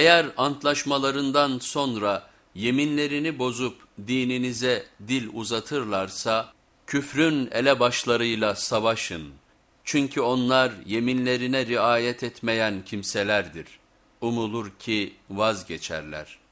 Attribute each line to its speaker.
Speaker 1: Eğer antlaşmalarından sonra yeminlerini bozup dininize dil uzatırlarsa küfrün elebaşlarıyla savaşın. Çünkü onlar yeminlerine riayet etmeyen kimselerdir. Umulur ki vazgeçerler.''